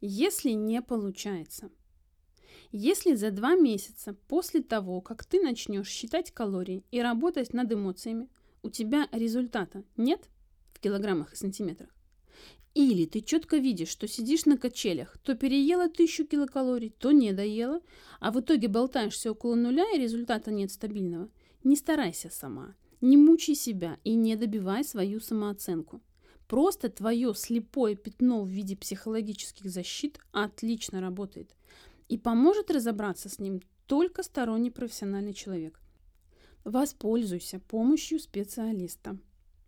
Если не получается. Если за два месяца после того, как ты начнешь считать калории и работать над эмоциями, у тебя результата нет в килограммах и сантиметрах, или ты четко видишь, что сидишь на качелях, то переела тысячу килокалорий, то не доела, а в итоге болтаешься около нуля и результата нет стабильного, не старайся сама, не мучай себя и не добивай свою самооценку. Просто твое слепое пятно в виде психологических защит отлично работает и поможет разобраться с ним только сторонний профессиональный человек. Воспользуйся помощью специалиста.